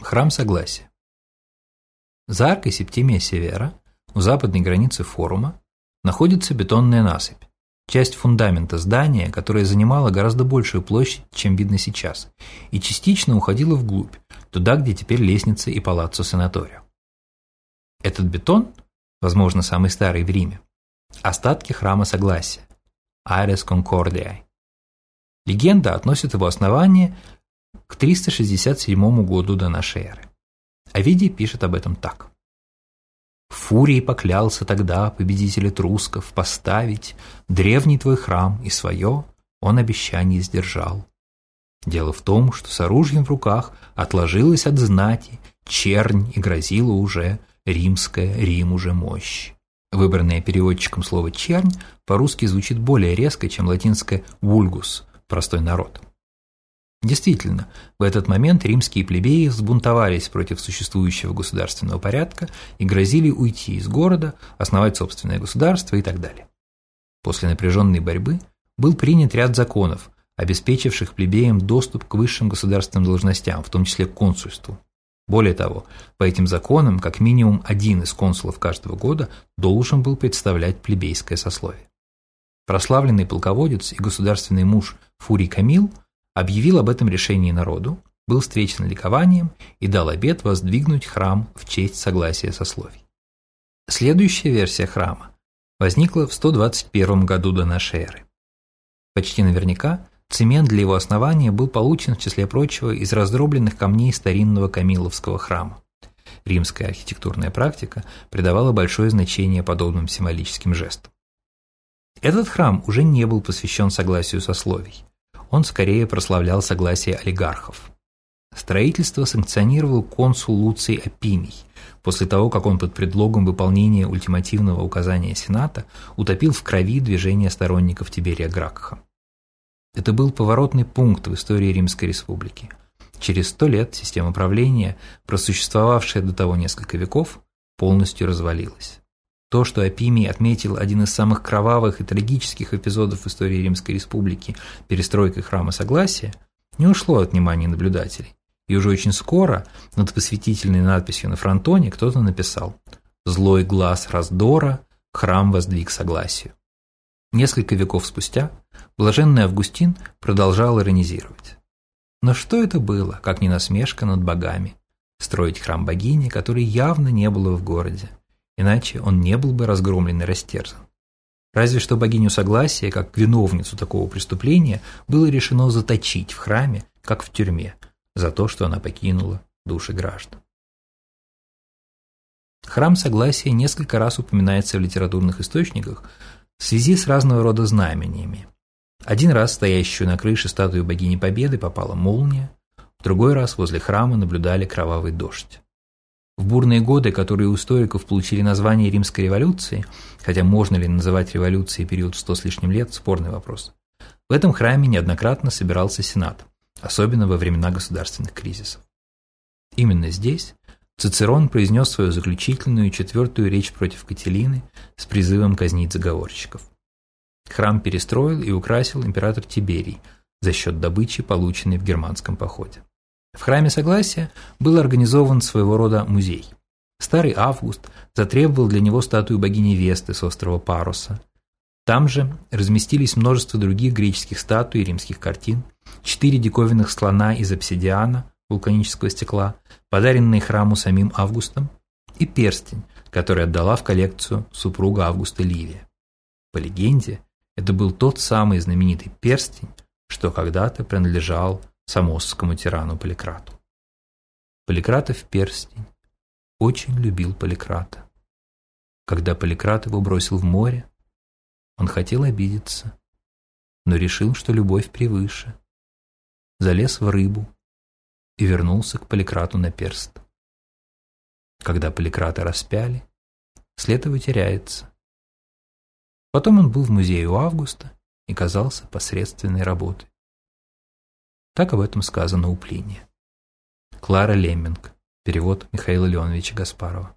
Храм Согласия. За аркой Септимия Севера, у западной границы форума, находится бетонная насыпь, часть фундамента здания, которая занимала гораздо большую площадь, чем видно сейчас, и частично уходила вглубь, туда, где теперь лестница и палаццо санаторио. Этот бетон, возможно, самый старый в Риме, остатки храма Согласия, Ares Concordiae. Легенда относит его основание к 367 году до нашей эры. Овидий пишет об этом так. Фурий поклялся тогда победитель трусков поставить древний твой храм, и свое он обещание сдержал. Дело в том, что с оружием в руках отложилась от знати чернь и грозила уже римская Рим уже мощь. Выбранное переводчиком слово «чернь» по-русски звучит более резко, чем латинское «вульгус» – простой народ. Действительно, в этот момент римские плебеи взбунтовались против существующего государственного порядка и грозили уйти из города, основать собственное государство и так далее. После напряженной борьбы был принят ряд законов, обеспечивших плебеям доступ к высшим государственным должностям, в том числе к консульству. Более того, по этим законам как минимум один из консулов каждого года должен был представлять плебейское сословие. Прославленный полководец и государственный муж Фурий Камил объявил об этом решении народу, был встречен ликованием и дал обет воздвигнуть храм в честь согласия сословий. Следующая версия храма возникла в 121 году до нашей эры. Почти наверняка цемент для его основания был получен, в числе прочего, из раздробленных камней старинного Камиловского храма. Римская архитектурная практика придавала большое значение подобным символическим жестам. Этот храм уже не был посвящен согласию сословий он скорее прославлял согласие олигархов. Строительство санкционировал консул Луций Апимий, после того, как он под предлогом выполнения ультимативного указания Сената утопил в крови движение сторонников Тиберия Гракха. Это был поворотный пункт в истории Римской Республики. Через сто лет система правления, просуществовавшая до того несколько веков, полностью развалилась. То, что Апимий отметил один из самых кровавых и трагических эпизодов в истории Римской Республики – перестройкой храма Согласия, не ушло от внимания наблюдателей. И уже очень скоро над посвятительной надписью на фронтоне кто-то написал «Злой глаз раздора, храм воздвиг согласию». Несколько веков спустя блаженный Августин продолжал иронизировать. Но что это было, как не насмешка над богами? Строить храм богини, которой явно не было в городе иначе он не был бы разгромлен и растерзан. Разве что богиню Согласия, как виновницу такого преступления, было решено заточить в храме, как в тюрьме, за то, что она покинула души граждан. Храм Согласия несколько раз упоминается в литературных источниках в связи с разного рода знамениями. Один раз стоящую на крыше статую богини Победы попала молния, в другой раз возле храма наблюдали кровавый дождь. В бурные годы, которые у историков получили название Римской революции, хотя можно ли называть революцией период в сто с лишним лет – спорный вопрос, в этом храме неоднократно собирался Сенат, особенно во времена государственных кризисов. Именно здесь Цицерон произнес свою заключительную четвертую речь против Кателины с призывом казнить заговорщиков. Храм перестроил и украсил император Тиберий за счет добычи, полученной в германском походе. В храме Согласия был организован своего рода музей. Старый Август затребовал для него статую богини Весты с острова Паруса. Там же разместились множество других греческих статуй и римских картин, четыре диковинных слона из обсидиана, вулканического стекла, подаренные храму самим Августом, и перстень, который отдала в коллекцию супруга Августа Ливия. По легенде, это был тот самый знаменитый перстень, что когда-то принадлежал самосскому тирану Поликрату. Поликратов перстень очень любил Поликрата. Когда Поликрат его бросил в море, он хотел обидеться, но решил, что любовь превыше. Залез в рыбу и вернулся к Поликрату на перст. Когда Поликрата распяли, след его теряется. Потом он был в музее у Августа и казался посредственной работой. Так об этом сказано у Плиния. Клара Лемминг. Перевод Михаила Леоновича Гаспарова.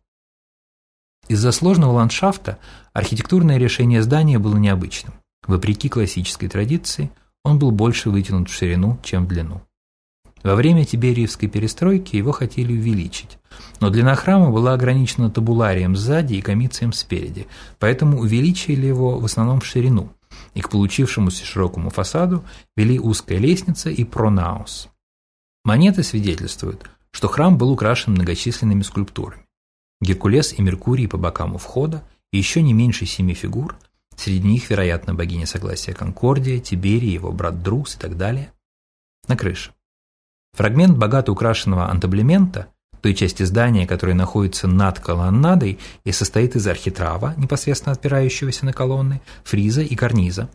Из-за сложного ландшафта архитектурное решение здания было необычным. Вопреки классической традиции, он был больше вытянут в ширину, чем в длину. Во время Тибериевской перестройки его хотели увеличить, но длина храма была ограничена табуларием сзади и комицием спереди, поэтому увеличили его в основном в ширину, и к получившемуся широкому фасаду вели узкая лестница и пронаус. Монеты свидетельствуют, что храм был украшен многочисленными скульптурами. Геркулес и Меркурий по бокам у входа и еще не меньше семи фигур, среди них, вероятно, богиня Согласия Конкордия, Тиберий, его брат Друс и так далее, на крыше. Фрагмент богато украшенного антаблемента, той части здания, которая находится над колоннадой и состоит из архитрава, непосредственно отпирающегося на колонны, фриза и карниза,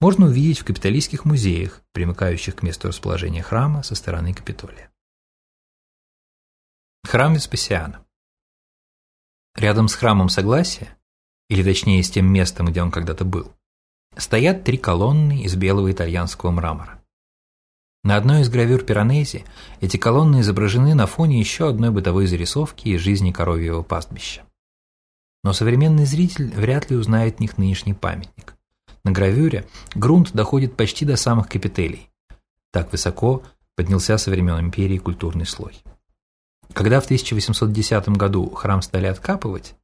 можно увидеть в капитолийских музеях, примыкающих к месту расположения храма со стороны Капитолия. Храм Веспасиана Рядом с храмом Согласия, или точнее с тем местом, где он когда-то был, стоят три колонны из белого итальянского мрамора. На одной из гравюр Пиранези эти колонны изображены на фоне еще одной бытовой зарисовки из жизни коровьего пастбища. Но современный зритель вряд ли узнает них нынешний памятник. На гравюре грунт доходит почти до самых капителей. Так высоко поднялся со времен империи культурный слой. Когда в 1810 году храм стали откапывать,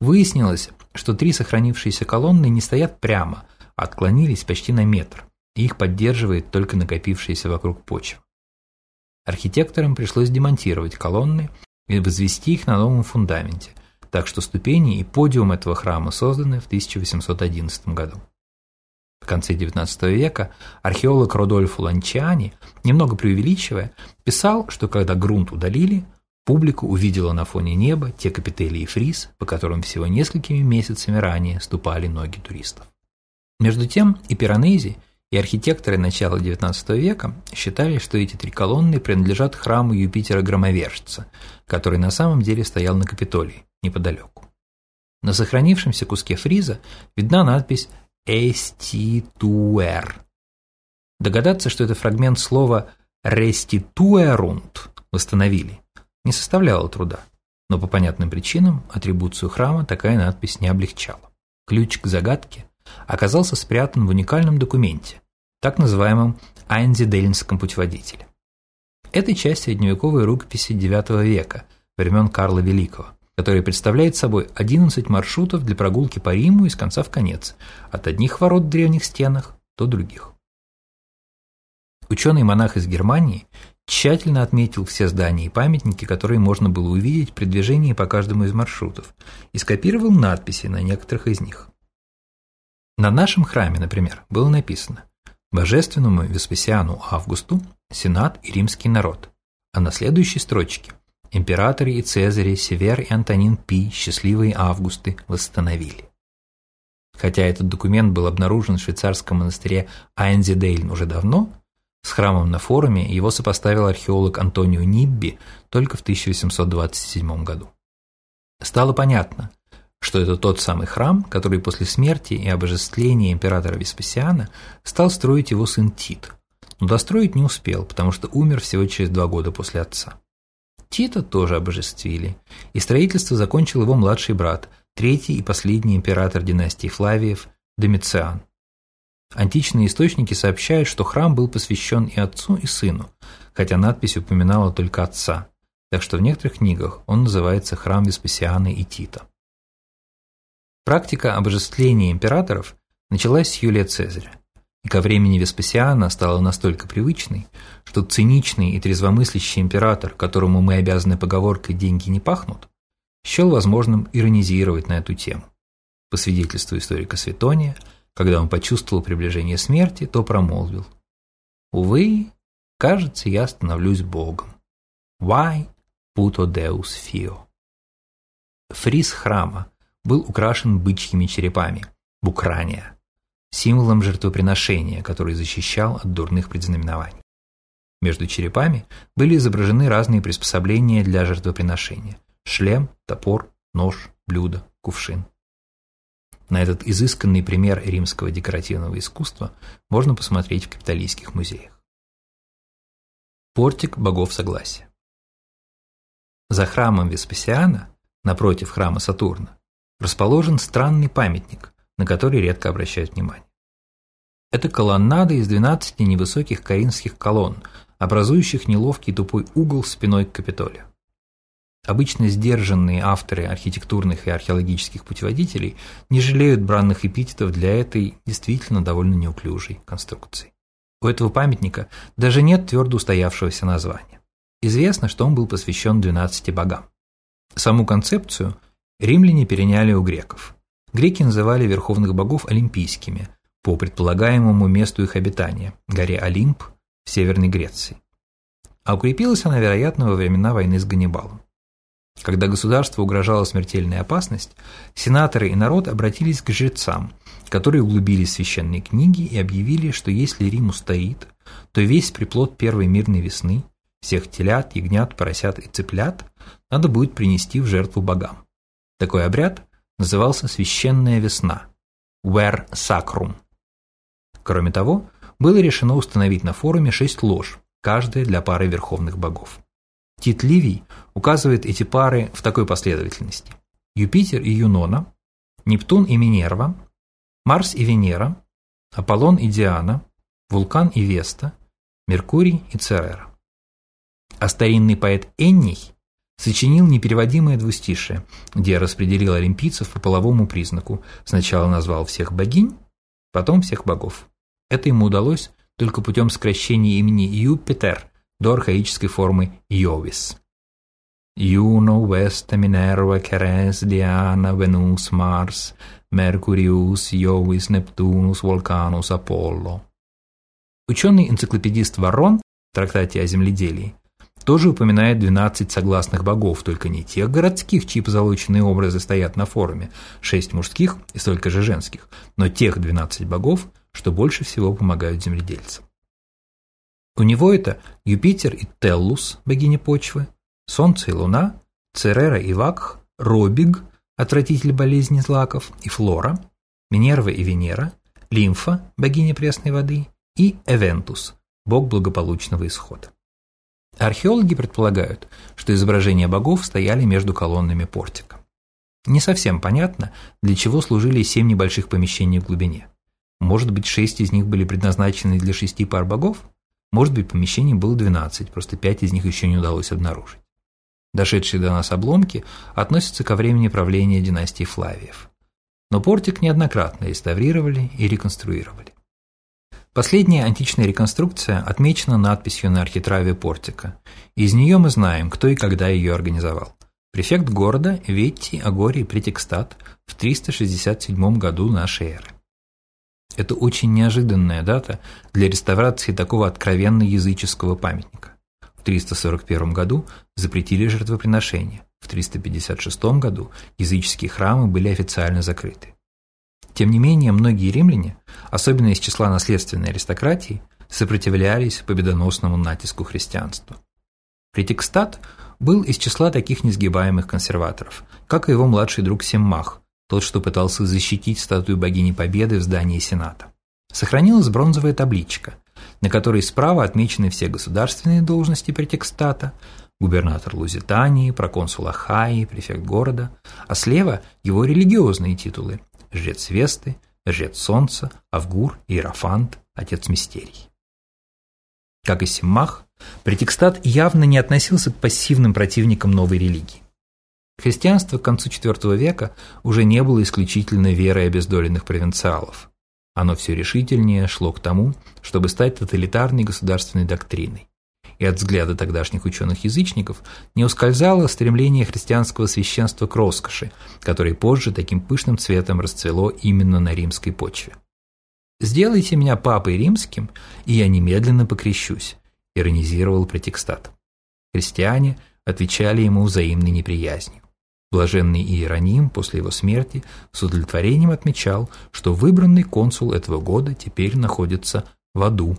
выяснилось, что три сохранившиеся колонны не стоят прямо, а отклонились почти на метр, их поддерживает только накопившаяся вокруг почва. Архитекторам пришлось демонтировать колонны и возвести их на новом фундаменте, так что ступени и подиум этого храма созданы в 1811 году. В конце XIX века археолог Родольфо Ланчиани, немного преувеличивая, писал, что когда грунт удалили, публика увидела на фоне неба те капители и фриз, по которым всего несколькими месяцами ранее ступали ноги туристов. Между тем и Пиранези, и архитекторы начала XIX века считали, что эти три колонны принадлежат храму Юпитера-громовержца, который на самом деле стоял на Капитолии, неподалеку. На сохранившемся куске фриза видна надпись «Эституэр». Догадаться, что это фрагмент слова «restituerunt» – «восстановили» не составляло труда, но по понятным причинам атрибуцию храма такая надпись не облегчала. Ключ к загадке оказался спрятан в уникальном документе, так называемом Айнзидельнском путеводителе. Это часть средневековой рукописи IX века, времен Карла Великого, который представляет собой 11 маршрутов для прогулки по Риму из конца в конец, от одних ворот в древних стенах до других. Ученый-монах из Германии тщательно отметил все здания и памятники, которые можно было увидеть при движении по каждому из маршрутов, и скопировал надписи на некоторых из них. На нашем храме, например, было написано «Божественному Веспасиану Августу, Сенат и римский народ», а на следующей строчке «Императоры и Цезари, Север и Антонин Пи, счастливые Августы, восстановили». Хотя этот документ был обнаружен в швейцарском монастыре Айнзидейльн уже давно, с храмом на форуме его сопоставил археолог Антонио Нибби только в 1827 году. Стало понятно, что это тот самый храм, который после смерти и обожествления императора Веспасиана стал строить его сын Тит, но достроить не успел, потому что умер всего через два года после отца. Тита тоже обожествили, и строительство закончил его младший брат, третий и последний император династии Флавиев Домициан. Античные источники сообщают, что храм был посвящен и отцу, и сыну, хотя надпись упоминала только отца, так что в некоторых книгах он называется храм Веспасиана и Тита. Практика обожествления императоров началась с Юлия Цезаря, и ко времени Веспасиана стала настолько привычной, что циничный и трезвомыслящий император, которому мы обязаны поговоркой «деньги не пахнут», счел возможным иронизировать на эту тему. По свидетельству историка Светония, когда он почувствовал приближение смерти, то промолвил. «Увы, кажется, я становлюсь Богом. Why puto Deus fio?» Фриз храма был украшен бычьими черепами – букрания, символом жертвоприношения, который защищал от дурных предзнаменований. Между черепами были изображены разные приспособления для жертвоприношения – шлем, топор, нож, блюдо, кувшин. На этот изысканный пример римского декоративного искусства можно посмотреть в капиталистских музеях. Портик богов согласия. За храмом Веспасиана, напротив храма Сатурна, расположен странный памятник, на который редко обращают внимание. Это колоннада из 12 невысоких коринфских колонн, образующих неловкий тупой угол спиной к Капитолию. Обычно сдержанные авторы архитектурных и археологических путеводителей не жалеют бранных эпитетов для этой действительно довольно неуклюжей конструкции. У этого памятника даже нет твердо устоявшегося названия. Известно, что он был посвящен 12 богам. Саму концепцию римляне переняли у греков. Греки называли верховных богов олимпийскими, по предполагаемому месту их обитания – горе Олимп в Северной Греции. А укрепилась она, вероятно, во времена войны с Ганнибалом. Когда государству угрожала смертельная опасность, сенаторы и народ обратились к жрецам, которые углубились в священные книги и объявили, что если Рим устоит, то весь приплод первой мирной весны, всех телят, ягнят, поросят и цыплят надо будет принести в жертву богам. Такой обряд назывался «священная весна» – «ver sacrum». Кроме того, было решено установить на форуме шесть лож, каждая для пары верховных богов. Тит Ливий указывает эти пары в такой последовательности. Юпитер и Юнона, Нептун и Минерва, Марс и Венера, Аполлон и Диана, Вулкан и Веста, Меркурий и Церера. А старинный поэт Энний сочинил непереводимое двустишее, где распределил олимпийцев по половому признаку. Сначала назвал всех богинь, потом всех богов. Это ему удалось только путем сокращения имени Юпитер до архаической формы Йовис. Juno, Vesta, Minerva, Ceres, Diana, Venus, Mars, Mercurius, Jovis, Neptunus, Vulcanus, Apollo. Ученый-энциклопедист Ворон в трактате о земледелии тоже упоминает 12 согласных богов, только не тех городских, чьи позолоченные образы стоят на форуме, 6 мужских и столько же женских, но тех 12 богов, что больше всего помогают земледельцам. У него это Юпитер и Теллус, богиня почвы, Солнце и Луна, Церера и Вакх, Робиг, отвратитель болезни злаков, и Флора, Минерва и Венера, Лимфа, богиня пресной воды, и Эвентус, бог благополучного исхода. Археологи предполагают, что изображения богов стояли между колоннами портика. Не совсем понятно, для чего служили семь небольших помещений в глубине. Может быть, шесть из них были предназначены для шести пар богов? Может быть, помещений было 12, просто пять из них еще не удалось обнаружить. Дошедшие до нас обломки относятся ко времени правления династии Флавиев. Но портик неоднократно реставрировали и реконструировали. Последняя античная реконструкция отмечена надписью на архитраве портика. Из нее мы знаем, кто и когда ее организовал. Префект города Ветти Агорий Претекстат в 367 году нашей эры. Это очень неожиданная дата для реставрации такого откровенно языческого памятника. В 341 году запретили жертвоприношения, в 356 году языческие храмы были официально закрыты. Тем не менее, многие римляне, особенно из числа наследственной аристократии, сопротивлялись победоносному натиску христианства. Претекстат был из числа таких несгибаемых консерваторов, как и его младший друг Семмах, тот, что пытался защитить статую богини Победы в здании Сената. Сохранилась бронзовая табличка, на которой справа отмечены все государственные должности претекстата, губернатор Лузитании, проконсул Ахаи, префект города, а слева его религиозные титулы – жрец Весты, жрец Солнца, Авгур, Иерофант, отец мистерий. Как и Симмах, претекстат явно не относился к пассивным противникам новой религии. Христианство к концу IV века уже не было исключительно верой обездоленных провинциалов. Оно все решительнее шло к тому, чтобы стать тоталитарной государственной доктриной. И от взгляда тогдашних ученых-язычников не ускользало стремление христианского священства к роскоши, которое позже таким пышным цветом расцвело именно на римской почве. «Сделайте меня папой римским, и я немедленно покрещусь», – иронизировал претекстат. Христиане отвечали ему взаимной неприязнью. Блаженный Иероним после его смерти с удовлетворением отмечал, что выбранный консул этого года теперь находится в аду.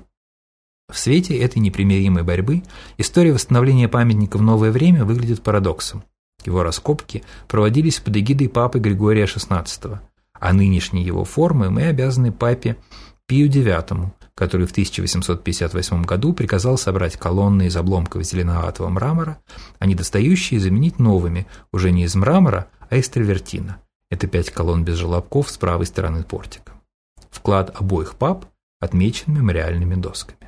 В свете этой непримиримой борьбы история восстановления памятника в новое время выглядит парадоксом. Его раскопки проводились под эгидой папы Григория XVI, а нынешней его формы мы обязаны папе Пию IX, который в 1858 году приказал собрать колонны из обломков зеленоватого мрамора, а недостающие заменить новыми, уже не из мрамора, а из травертина. Это пять колонн без желобков с правой стороны портика. Вклад обоих пап отмечен мемориальными досками.